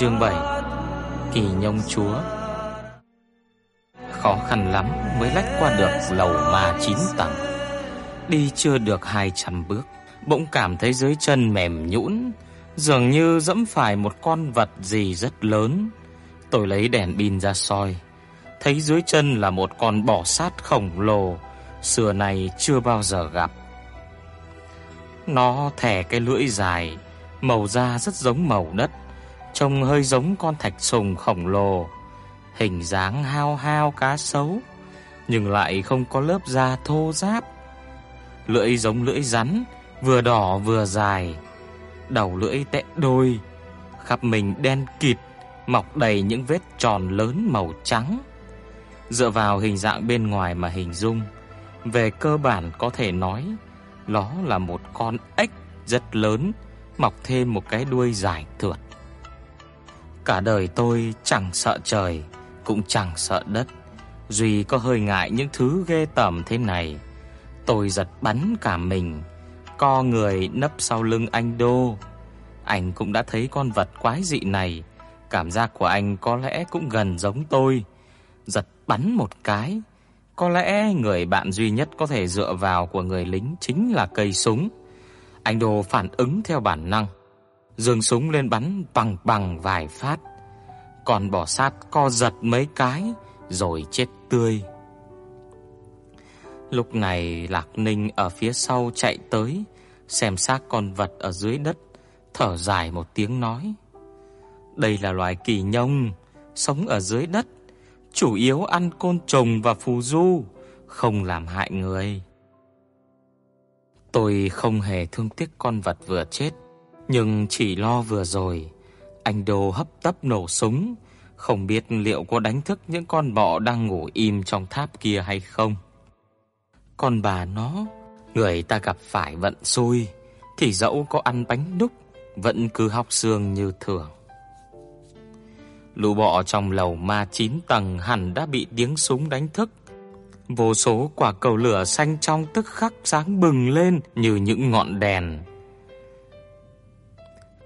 Chương 7 Kỳ Nhông Chúa. Khó khăn lắm mới lách qua được lầu ma chín tầng. Đi chưa được 200 bước, Bỗng cảm thấy dưới chân mềm nhũn, Dường như dẫm phải một con vật gì rất lớn. Tôi lấy đèn pin ra soi, Thấy dưới chân là một con bò sát khổng lồ, Xưa này chưa bao giờ gặp. Nó thẻ cái lưỡi dài, Màu da rất giống màu đất trông hơi giống con thạch sùng khổng lồ, hình dáng hao hao cá sấu, nhưng lại không có lớp da thô ráp. Lưỡi giống lưỡi rắn, vừa đỏ vừa dài, đầu lưỡi tẹt đôi, khắp mình đen kịt, mọc đầy những vết tròn lớn màu trắng. Dựa vào hình dạng bên ngoài mà hình dung, về cơ bản có thể nói nó là một con ếch rất lớn, mọc thêm một cái đuôi dài thượt. Cả đời tôi chẳng sợ trời, cũng chẳng sợ đất, duy có hơi ngại những thứ ghê tởm thế này. Tôi giật bắn cả mình, co người nấp sau lưng anh Đô. Anh cũng đã thấy con vật quái dị này, cảm giác của anh có lẽ cũng gần giống tôi. Giật bắn một cái, có lẽ người bạn duy nhất có thể dựa vào của người lính chính là cây súng. Anh Đô phản ứng theo bản năng dường súng lên bắn bằng bằng vài phát. Còn bỏ sát co giật mấy cái rồi chết tươi. Lúc này Lạc Ninh ở phía sau chạy tới, xem xác con vật ở dưới đất, thở dài một tiếng nói: "Đây là loài kỳ nhông, sống ở dưới đất, chủ yếu ăn côn trùng và phù du, không làm hại người." Tôi không hề thương tiếc con vật vừa chết, nhưng chỉ lo vừa rồi, anh Đô hấp tấp nổ súng, không biết liệu có đánh thức những con bọ đang ngủ im trong tháp kia hay không. Con bà nó, người ta gặp phải vận xui, thì dẫu có ăn bánh đúc, vẫn cứ học xương như thường. Lũ bọ trong lầu ma 9 tầng hẳn đã bị tiếng súng đánh thức. Vô số quả cầu lửa xanh trong tức khắc sáng bừng lên như những ngọn đèn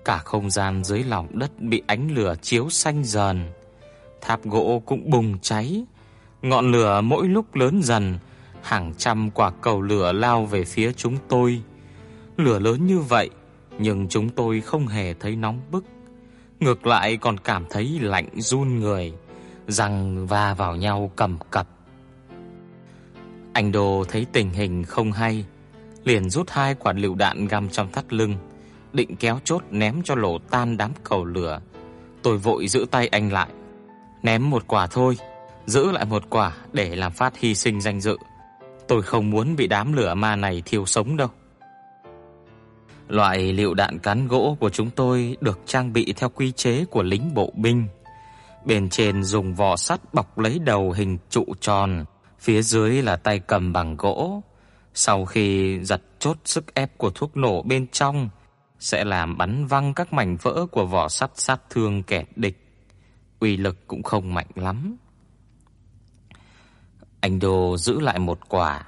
Cả không gian dưới lòng đất bị ánh lửa chiếu xanh dần. Tháp gỗ cũng bùng cháy, ngọn lửa mỗi lúc lớn dần, hàng trăm quả cầu lửa lao về phía chúng tôi. Lửa lớn như vậy, nhưng chúng tôi không hề thấy nóng bức, ngược lại còn cảm thấy lạnh run người, răng va vào nhau cầm cập. Anh Đồ thấy tình hình không hay, liền rút hai quả lựu đạn găm trong thắt lưng định kéo chốt ném cho lỗ tan đám cầu lửa. Tôi vội giữ tay anh lại. Ném một quả thôi, giữ lại một quả để làm phát hy sinh danh dự. Tôi không muốn bị đám lửa ma này thiêu sống đâu. Loại liệu đạn cán gỗ của chúng tôi được trang bị theo quy chế của lính bộ binh. Bên trên dùng vỏ sắt bọc lấy đầu hình trụ tròn, phía dưới là tay cầm bằng gỗ. Sau khi giật chốt sức ép của thuốc nổ bên trong, sẽ làm bắn văng các mảnh vỡ của vỏ sắt sát thương kẻ địch. Uy lực cũng không mạnh lắm. Anh Đô giữ lại một quả,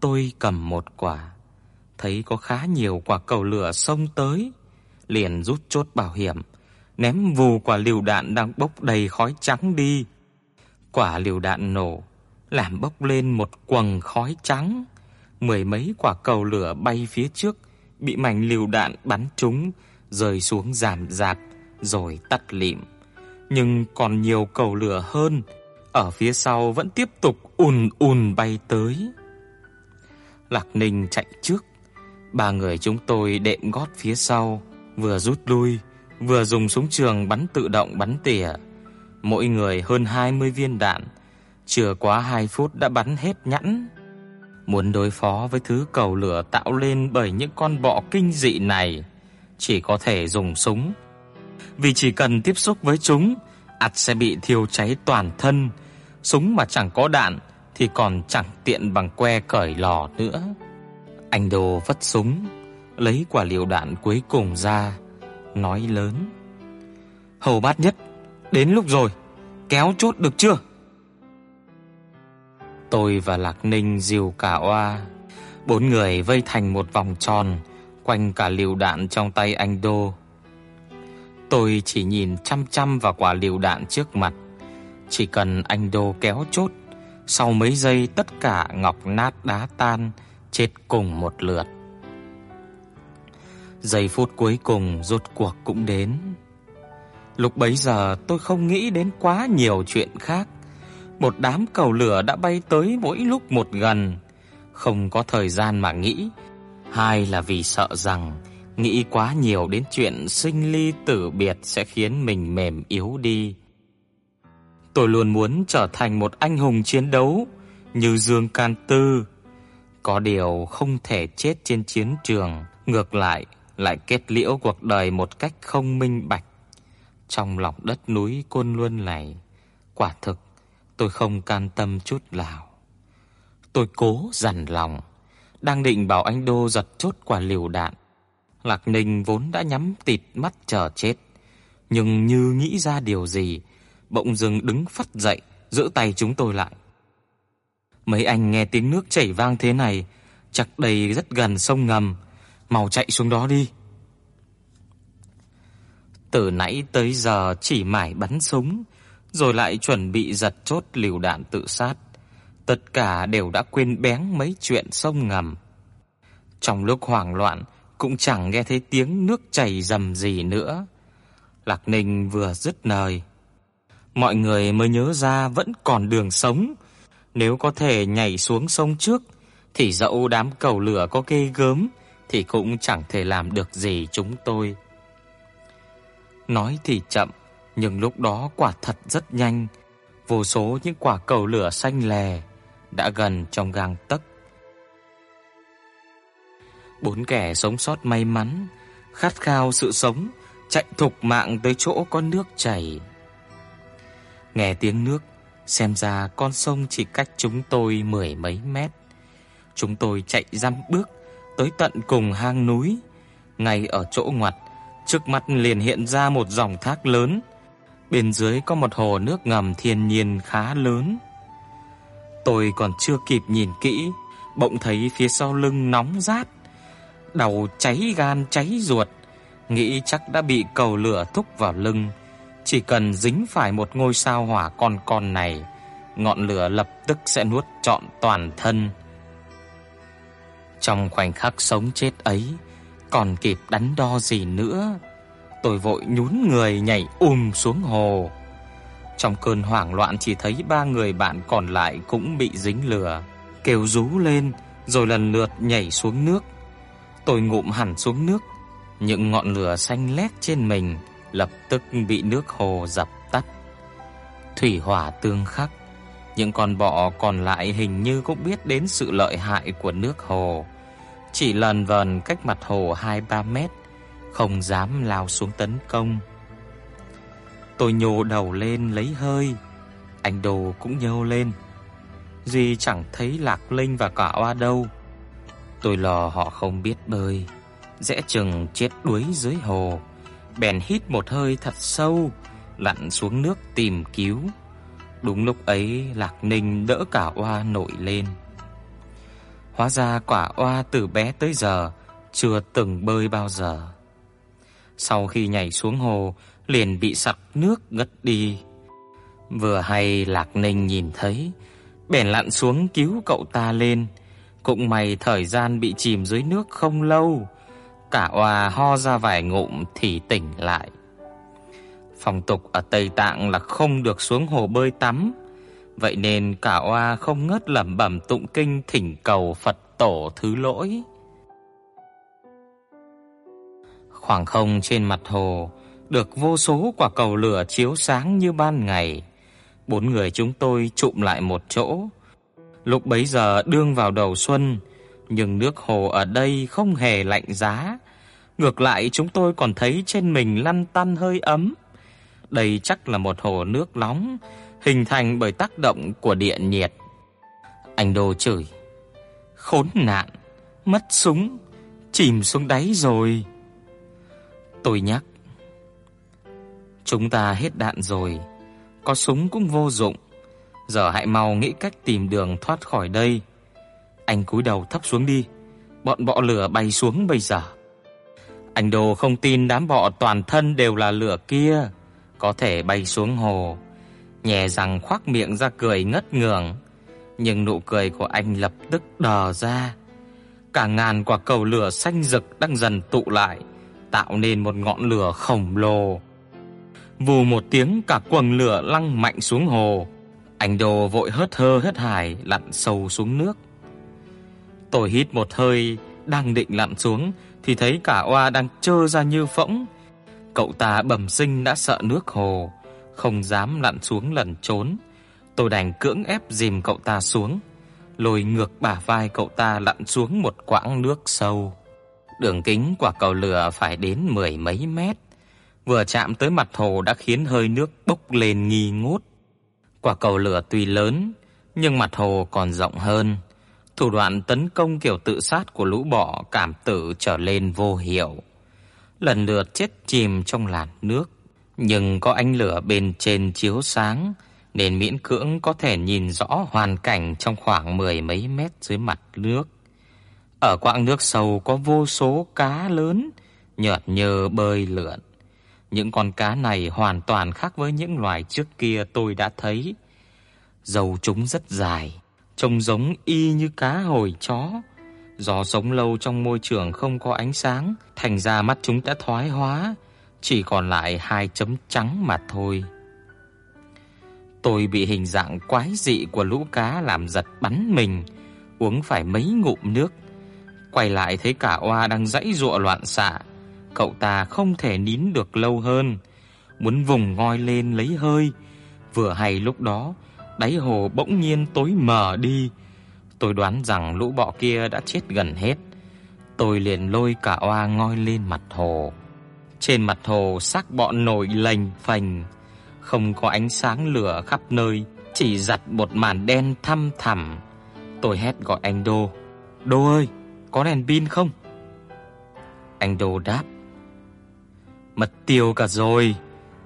tôi cầm một quả. Thấy có khá nhiều quả cầu lửa xông tới, liền rút chốt bảo hiểm, ném vù quả liều đạn đang bốc đầy khói trắng đi. Quả liều đạn nổ, làm bốc lên một quầng khói trắng, mười mấy quả cầu lửa bay phía trước bị mảnh liều đạn bắn trúng, rơi xuống giảm giạt rồi tắt lịm. Nhưng còn nhiều cầu lửa hơn ở phía sau vẫn tiếp tục ùn ùn bay tới. Lạc Ninh chạy trước, ba người chúng tôi đệm gót phía sau, vừa rút lui, vừa dùng súng trường bắn tự động bắn tỉa. Mỗi người hơn 20 viên đạn, chưa quá 2 phút đã bắn hết nhẵn. Muốn đối phó với thứ cầu lửa tạo lên bởi những con bọ kinh dị này, chỉ có thể dùng súng. Vì chỉ cần tiếp xúc với chúng, ắt sẽ bị thiêu cháy toàn thân. Súng mà chẳng có đạn thì còn chẳng tiện bằng que cởi lò nữa. Anh Đồ vất súng, lấy quả liều đạn cuối cùng ra, nói lớn: "Hầu bát nhất, đến lúc rồi, kéo chốt được chưa?" Tôi và Lạc Ninh dìu cả oa, bốn người vây thành một vòng tròn quanh cả liều đạn trong tay anh Đô. Tôi chỉ nhìn chăm chăm vào quả liều đạn trước mặt, chỉ cần anh Đô kéo chốt, sau mấy giây tất cả ngọc nát đá tan, chết cùng một lượt. Giây phút cuối cùng rốt cuộc cũng đến. Lúc bấy giờ tôi không nghĩ đến quá nhiều chuyện khác. Một đám cầu lửa đã bay tới mỗi lúc một gần, không có thời gian mà nghĩ. Hai là vì sợ rằng nghĩ quá nhiều đến chuyện sinh ly tử biệt sẽ khiến mình mềm yếu đi. Tôi luôn muốn trở thành một anh hùng chiến đấu như Dương Can Tư, có điều không thể chết trên chiến trường, ngược lại lại kết liễu cuộc đời một cách không minh bạch. Trong lòng đất núi Côn Luân này, quả thực tôi không can tâm chút nào. Tôi cố dằn lòng, đang định bảo anh Đô giật chốt quả liều đạn. Lạc Ninh vốn đã nhắm tịt mắt chờ chết, nhưng như nghĩ ra điều gì, bỗng dưng đứng phắt dậy, giữ tay chúng tôi lại. Mấy anh nghe tiếng nước chảy vang thế này, chắc đây rất gần sông ngầm, mau chạy xuống đó đi. Từ nãy tới giờ chỉ mải bắn súng, rồi lại chuẩn bị giật chốt liều đạn tự sát. Tất cả đều đã quên bén mấy chuyện sông ngầm. Trong lúc hoảng loạn, cũng chẳng nghe thấy tiếng nước chảy rầm gì nữa. Lạc Ninh vừa dứt lời, mọi người mới nhớ ra vẫn còn đường sống, nếu có thể nhảy xuống sông trước thì dẫu đám cầu lửa có ghê gớm thì cũng chẳng thể làm được gì chúng tôi. Nói thì chậm, nhưng lúc đó quả thật rất nhanh, vô số những quả cầu lửa xanh lè đã gần trong gang tấc. Bốn kẻ sống sót may mắn, khát khao sự sống, chạy thục mạng tới chỗ có nước chảy. Nghe tiếng nước, xem ra con sông chỉ cách chúng tôi mười mấy mét. Chúng tôi chạy dăm bước tới tận cùng hang núi, ngay ở chỗ ngoặt, trước mắt liền hiện ra một dòng thác lớn, bên dưới có một hồ nước ngầm thiên nhiên khá lớn. Tôi còn chưa kịp nhìn kỹ, bỗng thấy phía sau lưng nóng rát, đầu cháy gan cháy ruột, nghĩ chắc đã bị cầu lửa thúc vào lưng. Chỉ cần dính phải một ngôi sao hỏa con con này, ngọn lửa lập tức sẽ nuốt trọn toàn thân. Trong khoảnh khắc sống chết ấy, còn kịp đắn đo gì nữa, tôi vội nhún người nhảy ùm xuống hồ. Trong cơn hoảng loạn chỉ thấy ba người bạn còn lại cũng bị dính lửa, kêu rú lên rồi lần lượt nhảy xuống nước. Tôi ngụm hẳn xuống nước, những ngọn lửa xanh lét trên mình lập tức bị nước hồ dập tắt. Thủy hỏa tương khắc, những con bọ còn lại hình như cũng biết đến sự lợi hại của nước hồ, chỉ lần vần cách mặt hồ 2-3 mét, không dám lao xuống tấn công. Tôi nhô đầu lên lấy hơi, anh Đồ cũng nhô lên. Duy chẳng thấy Lạc Linh và cả Oa đâu. Tôi lo họ không biết bơi, dễ chừng chết đuối dưới hồ, bèn hít một hơi thật sâu, lặn xuống nước tìm cứu. Đúng lúc ấy, Lạc Ninh đỡ cả Oa nổi lên. Hóa ra quả Oa từ bé tới giờ chưa từng bơi bao giờ. Sau khi nhảy xuống hồ, liền bị sặc nước ngất đi. Vừa hay Lạc Ninh nhìn thấy, bèn lặn xuống cứu cậu ta lên. Cũng may thời gian bị chìm dưới nước không lâu, cả Oa ho ra vài ngụm thì tỉnh lại. Phong tục ở Tây Tạng là không được xuống hồ bơi tắm, vậy nên cả Oa không ngớt lẩm bẩm tụng kinh thỉnh cầu Phật tổ thứ lỗi. Khoảng không trên mặt hồ được vô số quả cầu lửa chiếu sáng như ban ngày. Bốn người chúng tôi chụm lại một chỗ. Lúc bấy giờ đương vào đầu xuân, nhưng nước hồ ở đây không hề lạnh giá, Ngược lại chúng tôi còn thấy trên mình lăn tăn hơi ấm. Đây chắc là một hồ nước nóng hình thành bởi tác động của địa nhiệt. Anh Đô chửi: "Khốn nạn, mất súng, chìm xuống đáy rồi." Tôi nhắc: "Chúng ta hết đạn rồi, có súng cũng vô dụng, giờ hãy mau nghĩ cách tìm đường thoát khỏi đây." Anh cúi đầu thấp xuống đi, bọn bọ lửa bay xuống bây giờ. Anh đồ không tin đám bọ toàn thân đều là lửa kia có thể bay xuống hồ. Nhẹ răng khoác miệng ra cười ngất ngưởng nhưng nụ cười của anh lập tức đờ ra. Cả ngàn quả cầu lửa xanh rực đang dần tụ lại, tạo nên một ngọn lửa khổng lồ. Vù một tiếng cả quầng lửa lăn mạnh xuống hồ. Anh đồ vội hớt hơ hớt hải lặn sâu xuống nước. Tôi hít một hơi, đang định lặn xuống thì thấy cả oa đang trơ ra như phỗng. Cậu ta bẩm sinh đã sợ nước hồ, không dám lặn xuống lẩn trốn. Tôi đành cưỡng ép dìm cậu ta xuống, lôi ngược bả vai cậu ta lặn xuống một quãng nước sâu. Đường kính quả cầu lửa phải đến mười mấy mét, vừa chạm tới mặt hồ đã khiến hơi nước bốc lên nghi ngút. Quả cầu lửa tuy lớn, nhưng mặt hồ còn rộng hơn. Thủ đoạn tấn công kiểu tự sát của lũ bọ cảm tử trở lên vô hiệu. Lần lượt chết chìm trong làn nước, nhưng có ánh lửa bên trên chiếu sáng nên miễn cưỡng có thể nhìn rõ hoàn cảnh trong khoảng mười mấy mét dưới mặt nước. Ở quãng nước sâu có vô số cá lớn nhợt nhờ bơi lượn. Những con cá này hoàn toàn khác với những loài trước kia tôi đã thấy. Dầu chúng rất dài, trông giống y như cá hồi chó. Do sống lâu trong môi trường không có ánh sáng, thành ra mắt chúng đã thoái hóa, chỉ còn lại hai chấm trắng mà thôi. Tôi bị hình dạng quái dị của lũ cá làm giật bắn mình, uống phải mấy ngụm nước. Quay lại thấy cả oa đang giãy giụa loạn xạ, cậu ta không thể nín được lâu hơn, muốn vùng ngoi lên lấy hơi. Vừa hay lúc đó, đáy hồ bỗng nhiên tối mờ đi. Tôi đoán rằng lũ bọ kia đã chết gần hết. Tôi liền lôi cả oa ngoi lên mặt hồ. Trên mặt hồ xác bọ nổi lềnh phềnh, không có ánh sáng lửa khắp nơi, chỉ giặt một màn đen thăm thẳm. Tôi hét gọi anh Đô. "Đô ơi, có đèn pin không?" Anh Đô đáp. "Mất tiêu cả rồi,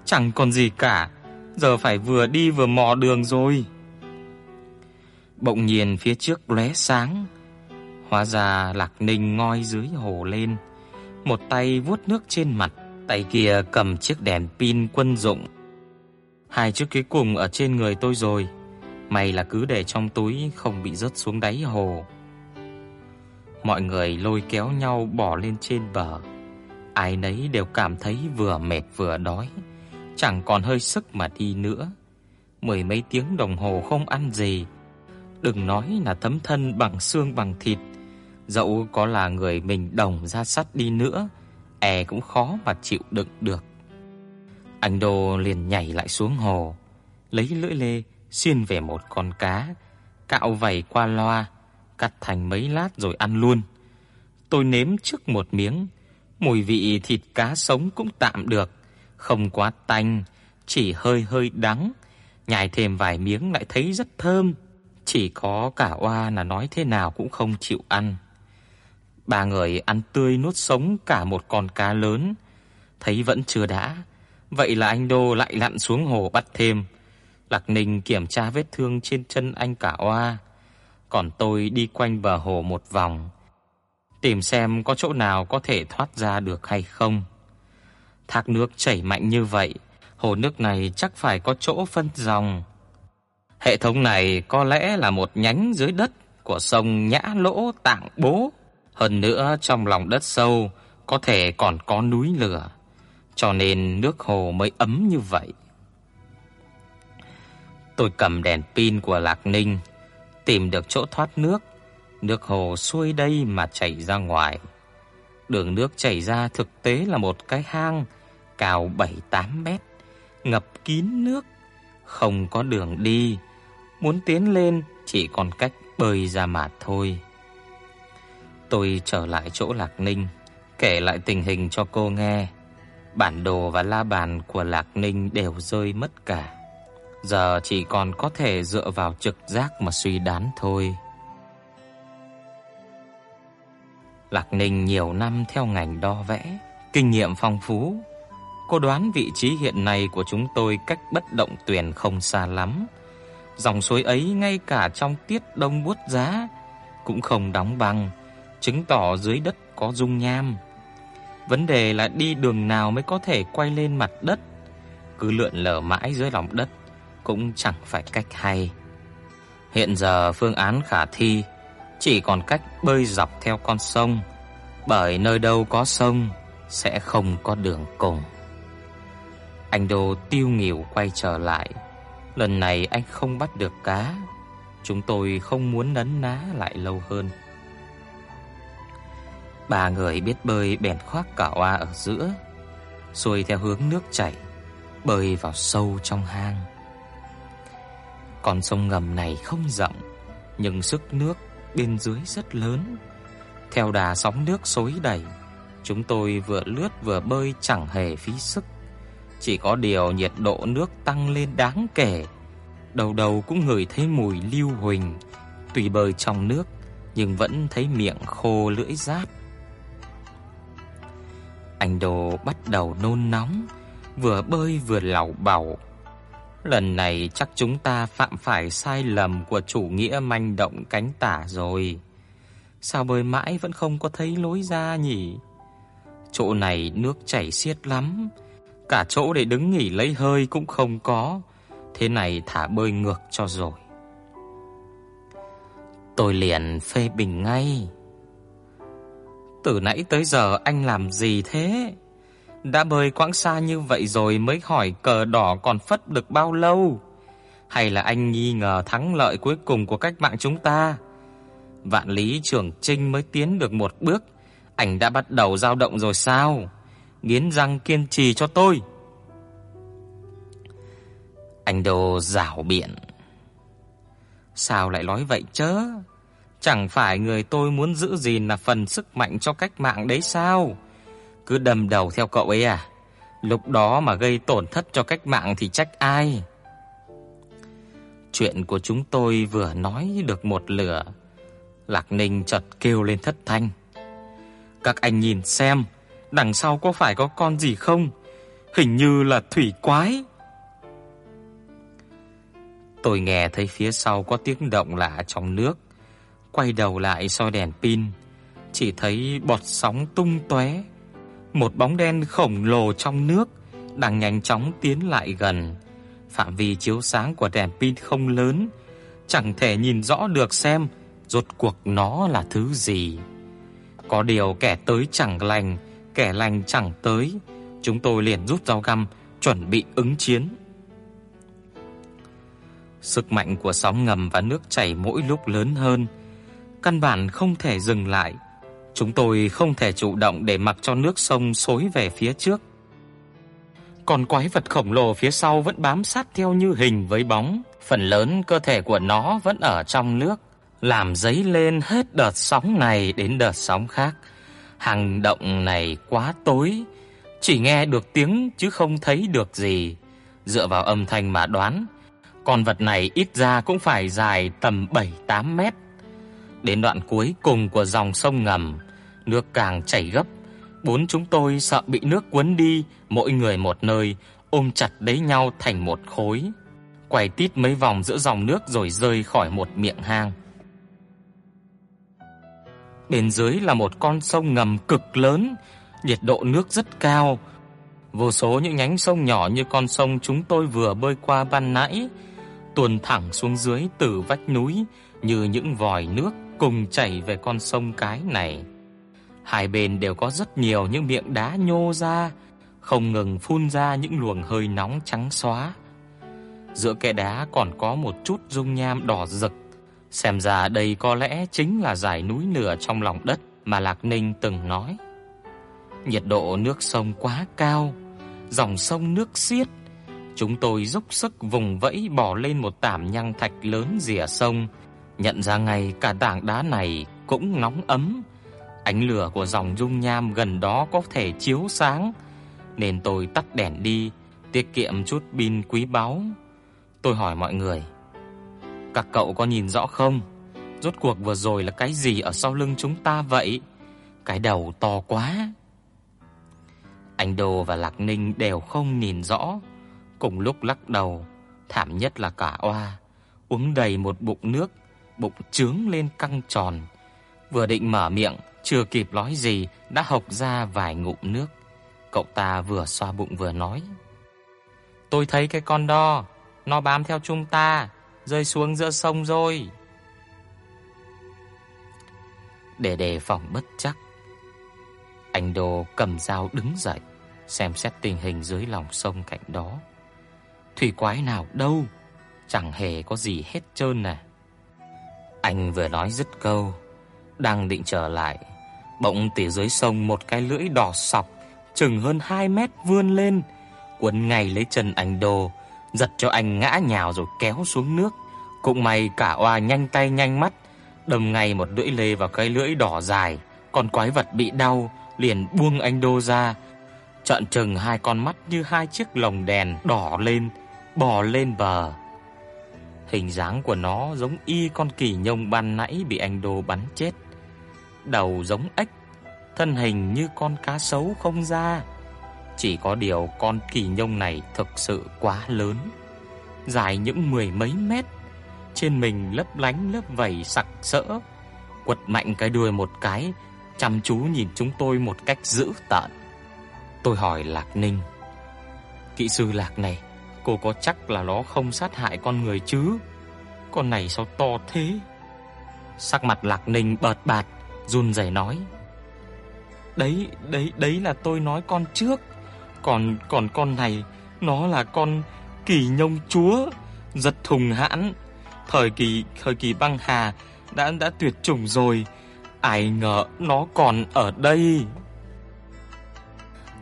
chẳng còn gì cả, giờ phải vừa đi vừa mò đường rồi." Bỗng nhiên phía trước lóe sáng, hóa ra Lạc Ninh ngoi dưới hồ lên, một tay vuốt nước trên mặt, tay kia cầm chiếc đèn pin quân dụng. Hai chiếc cuối cùng ở trên người tôi rồi, may là cứ để trong túi không bị rớt xuống đáy hồ. Mọi người lôi kéo nhau bỏ lên trên bờ. Ai nấy đều cảm thấy vừa mệt vừa đói, chẳng còn hơi sức mà đi nữa. Mười mấy tiếng đồng hồ không ăn gì, đừng nói là thấm thân bằng xương bằng thịt, dẫu có là người mình đồng ra sắt đi nữa, e cũng khó mà chịu đựng được. Anh Đô liền nhảy lại xuống hồ, lấy lưỡi lê xiên về một con cá, cạo vảy qua loa, cắt thành mấy lát rồi ăn luôn. Tôi nếm trước một miếng, mùi vị thịt cá sống cũng tạm được, không quá tanh, chỉ hơi hơi đắng, nhai thêm vài miếng lại thấy rất thơm. Chỉ có cả oa là nói thế nào cũng không chịu ăn. Ba người ăn tươi nuốt sống cả một con cá lớn, thấy vẫn chưa đã, vậy là anh Đô lại lặn xuống hồ bắt thêm. Lạc Ninh kiểm tra vết thương trên chân anh cả oa, còn tôi đi quanh bờ hồ một vòng, tìm xem có chỗ nào có thể thoát ra được hay không. Thác nước chảy mạnh như vậy, hồ nước này chắc phải có chỗ phân dòng. Hệ thống này có lẽ là một nhánh dưới đất của sông Nhã Lỗ Tạng Bố. Hơn nữa trong lòng đất sâu có thể còn có núi lửa, cho nên nước hồ mới ấm như vậy. Tôi cầm đèn pin của Lạc Ninh, tìm được chỗ thoát nước, nước hồ xuôi đây mà chảy ra ngoài. Đường nước chảy ra thực tế là một cái hang cao 7-8 mét, ngập kín nước, không có đường đi, muốn tiến lên chỉ còn cách bơi ra mà thôi. Tôi trở lại chỗ Lạc Ninh, Kể lại tình hình cho cô nghe. Bản đồ và la bàn của Lạc Ninh đều rơi mất cả. Giờ chỉ còn có thể dựa vào trực giác mà suy đoán thôi. Lạc Ninh nhiều năm theo ngành đo vẽ, kinh nghiệm phong phú. Cô đoán vị trí hiện nay của chúng tôi cách bất động tuyển không xa lắm. Dòng suối ấy ngay cả trong tiết đông buốt giá cũng không đóng băng, chứng tỏ dưới đất có dung nham. Vấn đề là đi đường nào mới có thể quay lên mặt đất. Cứ lượn lờ mãi dưới lòng đất cũng chẳng phải cách hay. Hiện giờ phương án khả thi chỉ còn cách bơi dọc theo con sông, bởi nơi đâu có sông sẽ không có đường cùng. Anh Đô tiêu nghỉu quay trở lại. Lần này anh không bắt được cá. Chúng tôi không muốn nấn ná lại lâu hơn. Ba người biết bơi bèn khoác cả oa ở giữa, xuôi theo hướng nước chảy, bơi vào sâu trong hang. Con sông ngầm này không rộng, nhưng sức nước bên dưới rất lớn. Theo đà sóng nước xối đẩy, chúng tôi vừa lướt vừa bơi chẳng hề phí sức. Chỉ có điều nhiệt độ nước tăng lên đáng kể. Đầu đầu cũng ngửi thấy mùi lưu huỳnh, tùy bơi trong nước nhưng vẫn thấy miệng khô lưỡi rát. Anh Đồ bắt đầu nôn nóng, vừa bơi vừa lảo bảo. Lần này chắc chúng ta phạm phải sai lầm của chủ nghĩa manh động cánh tả rồi. Sao bơi mãi vẫn không có thấy lối ra nhỉ? Chỗ này nước chảy xiết lắm, cả chỗ để đứng nghỉ lấy hơi cũng không có. Thế này thả bơi ngược cho rồi. Tôi liền phê bình ngay. Từ nãy tới giờ anh làm gì thế? Đã bơi quãng xa như vậy rồi mới hỏi cờ đỏ còn phất được bao lâu? Hay là anh nghi ngờ thắng lợi cuối cùng của cách mạng chúng ta? Vạn lý trưởng trinh mới tiến được một bước, anh đã bắt đầu dao động rồi sao? Nghiến răng kiên trì cho tôi. Anh đồ rảo biện. Sao lại nói vậy chớ? Chẳng phải người tôi muốn giữ gìn là phần sức mạnh cho cách mạng đấy sao? Cứ đâm đầu theo cậu ấy à? Lúc đó mà gây tổn thất cho cách mạng thì trách ai? Chuyện của chúng tôi vừa nói được một lửa, Lạc Ninh chợt kêu lên thất thanh. Các anh nhìn xem, đằng sau có phải có con gì không? Hình như là thủy quái. Tôi nghe thấy phía sau có tiếng động lạ trong nước, quay đầu lại soi đèn pin, chỉ thấy bọt sóng tung tóe, một bóng đen khổng lồ trong nước đang nhanh chóng tiến lại gần. Phạm vi chiếu sáng của đèn pin không lớn, chẳng thể nhìn rõ được xem rốt cuộc nó là thứ gì. Có điều kẻ tới chẳng lành, kẻ lành chẳng tới, chúng tôi liền rút dao găm chuẩn bị ứng chiến. Sức mạnh của sóng ngầm và nước chảy mỗi lúc lớn hơn, căn bản không thể dừng lại. Chúng tôi không thể chủ động để mặc cho nước sông xối về phía trước. Còn quái vật khổng lồ phía sau vẫn bám sát theo như hình với bóng, phần lớn cơ thể của nó vẫn ở trong nước, làm dấy lên hết đợt sóng này đến đợt sóng khác. Hành động này quá tối, chỉ nghe được tiếng chứ không thấy được gì. Dựa vào âm thanh mà đoán, con vật này ít ra cũng phải dài tầm 7-8 mét. Đến đoạn cuối cùng của dòng sông ngầm, nước càng chảy gấp, bốn chúng tôi sợ bị nước cuốn đi, mỗi người một nơi, ôm chặt lấy nhau thành một khối, quay tít mấy vòng giữa dòng nước rồi rơi khỏi một miệng hang. Bên dưới là một con sông ngầm cực lớn, nhiệt độ nước rất cao. Vô số những nhánh sông nhỏ như con sông chúng tôi vừa bơi qua ban nãy tuôn thẳng xuống dưới từ vách núi như những vòi nước cùng chảy về con sông cái này. Hai bên đều có rất nhiều những miệng đá nhô ra, không ngừng phun ra những luồng hơi nóng trắng xóa. Giữa kẽ đá còn có một chút dung nham đỏ rực, xem ra đây có lẽ chính là dải núi lửa trong lòng đất mà Lạc Ninh từng nói. Nhiệt độ nước sông quá cao, dòng sông nước xiết, chúng tôi dốc sức vùng vẫy bỏ lên một tảng nhang thạch lớn rìa sông, nhận ra ngay cả tảng đá này cũng nóng ấm, Ánh lửa của dòng dung nham gần đó có thể chiếu sáng, nên tôi tắt đèn đi, tiết kiệm chút pin quý báu. Tôi hỏi mọi người: "Các cậu có nhìn rõ không? Rốt cuộc vừa rồi là cái gì ở sau lưng chúng ta vậy? Cái đầu to quá." Anh Đô và Lạc Ninh đều không nhìn rõ, cùng lúc lắc đầu, thảm nhất là cả Oa, uống đầy một bụng nước, bụng trướng lên căng tròn. Vừa định mở miệng, chưa kịp nói gì đã hộc ra vài ngụm nước. Cậu ta vừa xoa bụng vừa nói: "Tôi thấy cái con đo, nó bám theo chúng ta, rơi xuống giữa sông rồi." Để đề phòng bất chắc, anh Đô cầm dao đứng dậy, xem xét tình hình dưới lòng sông cạnh đó. Thủy quái nào đâu, chẳng hề có gì hết trơn nè. Anh vừa nói dứt câu, đang định trở lại, bỗng từ dưới sông một cái lưỡi đỏ sọc chừng hơn 2 mét vươn lên, quấn ngay lấy chân anh Đô, giật cho anh ngã nhào rồi kéo xuống nước. Cũng may cả oa nhanh tay nhanh mắt, đâm ngay một lưỡi lê vào cái lưỡi đỏ dài, con quái vật bị đau liền buông anh Đô ra. Trợn trừng hai con mắt như hai chiếc lồng đèn đỏ lên, bò lên bờ. Hình dáng của nó giống y con kỳ nhông ban nãy bị anh Đô bắn chết. Đầu giống ếch, thân hình như con cá sấu không da. Chỉ có điều con kỳ nhông này thực sự quá lớn, dài những mười mấy mét, trên mình lấp lánh lớp vảy sặc sỡ, quật mạnh cái đuôi một cái, chăm chú nhìn chúng tôi một cách dữ tợn. Tôi hỏi Lạc Ninh: "Kỹ sư Lạc này, cô có chắc là nó không sát hại con người chứ? Con này sao to thế?" Sắc mặt Lạc Ninh bợt bạt, run rẩy nói: "Đấy, đấy, đấy là tôi nói con trước, còn còn con này nó là con kỳ nhông chúa, giật hùng hãn, thời kỳ thời kỳ băng hà đã đã tuyệt chủng rồi, ai ngờ nó còn ở đây."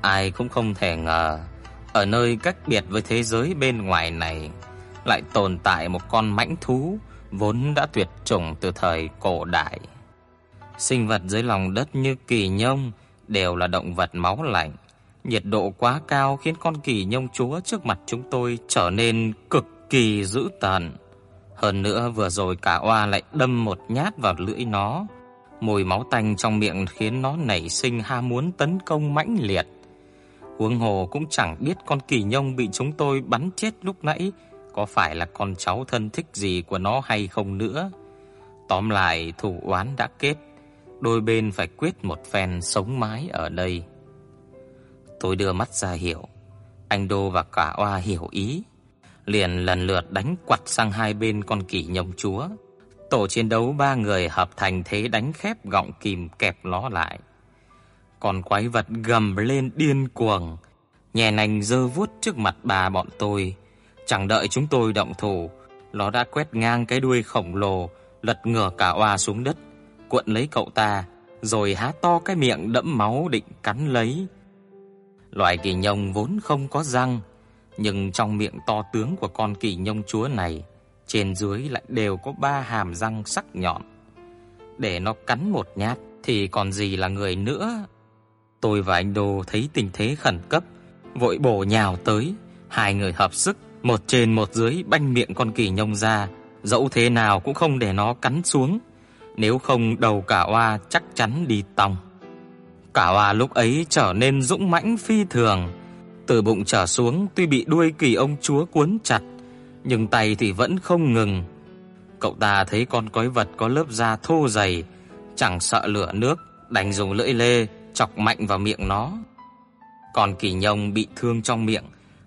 Ai cũng không thể ngờ, ở nơi cách biệt với thế giới bên ngoài này lại tồn tại một con mãnh thú vốn đã tuyệt chủng từ thời cổ đại. Sinh vật dưới lòng đất như kỳ nhông đều là động vật máu lạnh. Nhiệt độ quá cao khiến con kỳ nhông chúa trước mặt chúng tôi trở nên cực kỳ dữ tợn. Hơn nữa vừa rồi cả oa lại đâm một nhát vào lưỡi nó. Mùi máu tanh trong miệng khiến nó nảy sinh ham muốn tấn công mãnh liệt. Huống hồ cũng chẳng biết con kỳ nhông bị chúng tôi bắn chết lúc nãy có phải là con cháu thân thích gì của nó hay không nữa. Tóm lại thủ oán đã kết, đôi bên phải quyết một phen sống mái ở đây. Tôi đưa mắt ra hiểu, anh Đô và cả Oa hiểu ý, liền lần lượt đánh quặt sang hai bên con kỳ nhông chúa. Tổ chiến đấu ba người hợp thành thế đánh khép gọng kìm kẹp nó lại. Còn quái vật gầm lên điên cuồng, nhè nành giơ vuốt trước mặt bà bọn tôi. Chẳng đợi chúng tôi động thủ, nó đã quét ngang cái đuôi khổng lồ, lật ngửa cả oa xuống đất, cuộn lấy cậu ta, rồi há to cái miệng đẫm máu định cắn lấy. Loài kỳ nhông vốn không có răng, nhưng trong miệng to tướng của con kỳ nhông chúa này, trên dưới lại đều có ba hàm răng sắc nhọn. Để nó cắn một nhát thì còn gì là người nữa. Tôi và anh Đô thấy tình thế khẩn cấp, vội bổ nhào tới, hai người hợp sức, một trên một dưới banh miệng con kỳ nhông ra, dẫu thế nào cũng không để nó cắn xuống, nếu không đầu cả oa chắc chắn đi tòng. Cả oa lúc ấy trở nên dũng mãnh phi thường, từ bụng trở xuống tuy bị đuôi kỳ ông chúa cuốn chặt, nhưng tay thì vẫn không ngừng. Cậu ta thấy con quái vật có lớp da thô dày, chẳng sợ lửa nước, đành dùng lưỡi lê chọc mạnh vào miệng nó. Còn kỳ nhông bị thương trong miệng,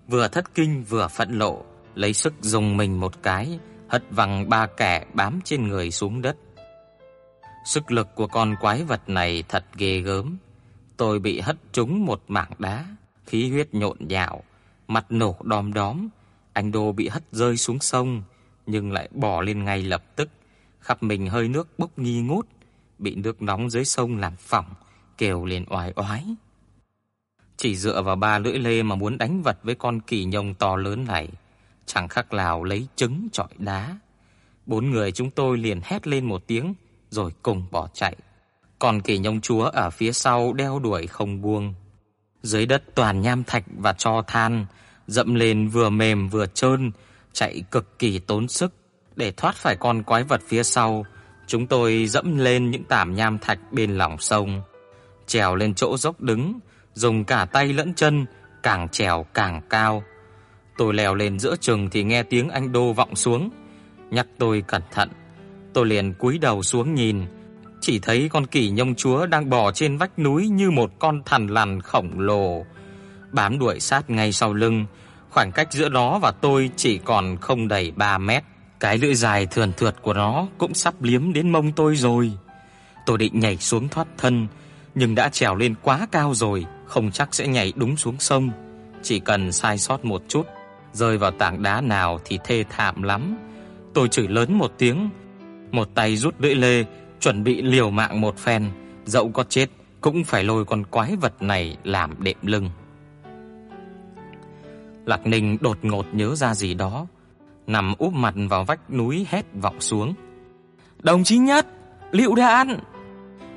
vừa thất kinh vừa phẫn nộ, lấy sức dùng mình một cái, hất văng ba kẻ bám trên người xuống đất. Sức lực của con quái vật này thật ghê gớm. Tôi bị hất trúng một mảng đá, khí huyết nhộn nhạo, mặt nổ đom đóm. Anh Đô bị hất rơi xuống sông, nhưng lại bò lên ngay lập tức, khắp mình hơi nước bốc nghi ngút, bị nước nóng dưới sông làm phỏng, kêu lên oai oái. Chỉ dựa vào ba lưỡi lê mà muốn đánh vật với con kỳ nhông to lớn này, chẳng khác nào lấy trứng chọi đá. Bốn người chúng tôi liền hét lên một tiếng rồi cùng bỏ chạy. còn kỳ nhông chúa ở phía sau đeo đuổi không buông. Dưới đất toàn nham thạch và tro than, dẫm lên vừa mềm vừa trơn, chạy cực kỳ tốn sức để thoát phải con quái vật phía sau. Chúng tôi dẫm lên những tảng nham thạch bên lòng sông, trèo lên chỗ dốc đứng, dùng cả tay lẫn chân, càng trèo càng cao. Tôi leo lên giữa chừng thì nghe tiếng anh Đô vọng xuống, nhắc tôi cẩn thận. Tôi liền cúi đầu xuống nhìn, chỉ thấy con kỳ nhông chúa đang bò trên vách núi như một con thằn lằn khổng lồ, bám đuổi sát ngay sau lưng. Khoảng cách giữa nó và tôi chỉ còn không đầy 3 mét. Cái lưỡi dài thườn thượt của nó cũng sắp liếm đến mông tôi rồi. Tôi định nhảy xuống thoát thân, nhưng đã trèo lên quá cao rồi, không chắc sẽ nhảy đúng xuống sông. Chỉ cần sai sót một chút, rơi vào tảng đá nào thì thê thảm lắm. Tôi chửi lớn một tiếng, một tay rút lưỡi lê, chuẩn bị liều mạng một phen, dẫu có chết cũng phải lôi con quái vật này làm đệm lưng. Lạc Ninh đột ngột nhớ ra gì đó, nằm úp mặt vào vách núi hét vọng xuống. "Đồng chí Nhất, Lưu đạn!"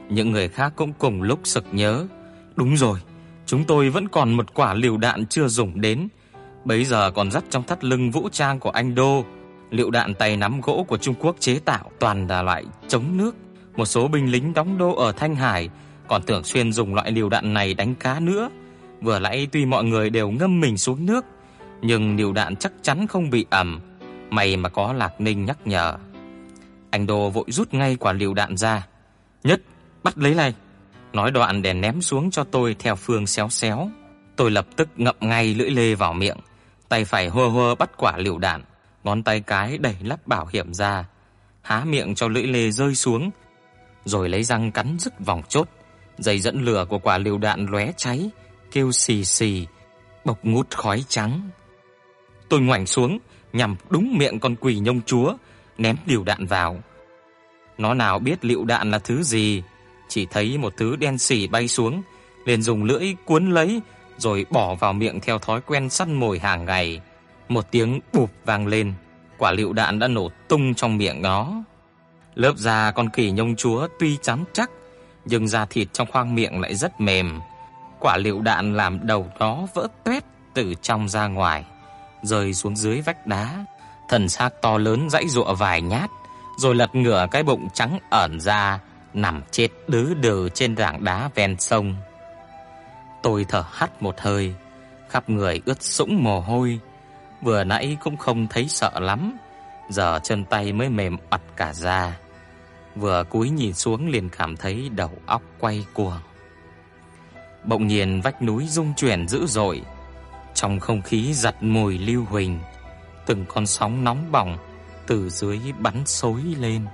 Những người khác cũng cùng lúc sực nhớ, đúng rồi, chúng tôi vẫn còn một quả liều đạn chưa dùng đến, bấy giờ còn dắt trong thắt lưng vũ trang của anh Đô. Lựu đạn tay nắm gỗ của Trung Quốc chế tạo toàn là loại chống nước. Một số binh lính đóng đô ở Thanh Hải còn tưởng xuyên dùng loại liều đạn này đánh cá nữa. Vừa nãy tuy mọi người đều ngâm mình xuống nước, nhưng liều đạn chắc chắn không bị ẩm. May mà có Lạc Ninh nhắc nhở. Anh Đô vội rút ngay quả liều đạn ra. "Nhất, bắt lấy này." Nói đoạn để ném xuống cho tôi theo phương xéo xéo. Tôi lập tức ngậm ngay lưỡi lê vào miệng, tay phải hơ hơ bắt quả liều đạn, ngón tay cái đẩy lắp bảo hiểm ra, há miệng cho lưỡi lê rơi xuống, rồi lấy răng cắn rứt vòng chốt. Dây dẫn lửa của quả liều đạn lóe cháy, kêu xì xì, bốc ngút khói trắng. Tôi ngoảnh xuống, nhằm đúng miệng con quỷ nhông chúa, ném liều đạn vào. Nó nào biết liều đạn là thứ gì, chỉ thấy một thứ đen sì bay xuống, liền dùng lưỡi cuốn lấy rồi bỏ vào miệng theo thói quen săn mồi hàng ngày. Một tiếng bụp vang lên, quả lựu đạn đã nổ tung trong miệng nó. Lớp da con kỳ nhông chúa tuy chắn chắc, nhưng da thịt trong khoang miệng lại rất mềm. Quả lựu đạn làm đầu nó vỡ toét từ trong ra ngoài, rơi xuống dưới vách đá. Thần xác to lớn rãy giụa vài nhát, rồi lật ngửa cái bụng trắng ẩn ra, nằm chết đứ đừ trên rảng đá ven sông. Tôi thở hắt một hơi, khắp người ướt sũng mồ hôi, vừa nãy cũng không thấy sợ lắm, giờ chân tay mới mềm ặt cả da. Vừa cúi nhìn xuống liền cảm thấy đầu óc quay cuồng. Bỗng nhiên vách núi rung chuyển dữ dội, trong không khí giật mùi lưu huỳnh, từng con sóng nóng bỏng từ dưới bắn xối lên.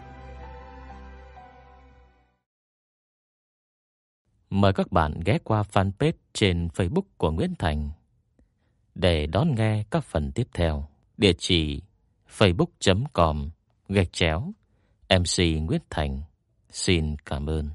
Mời các bạn ghé qua fanpage trên Facebook của Nguyễn Thành để đón nghe các phần tiếp theo. Địa chỉ facebook.com gạch chéo MC Nguyễn Thành. Xin cảm ơn.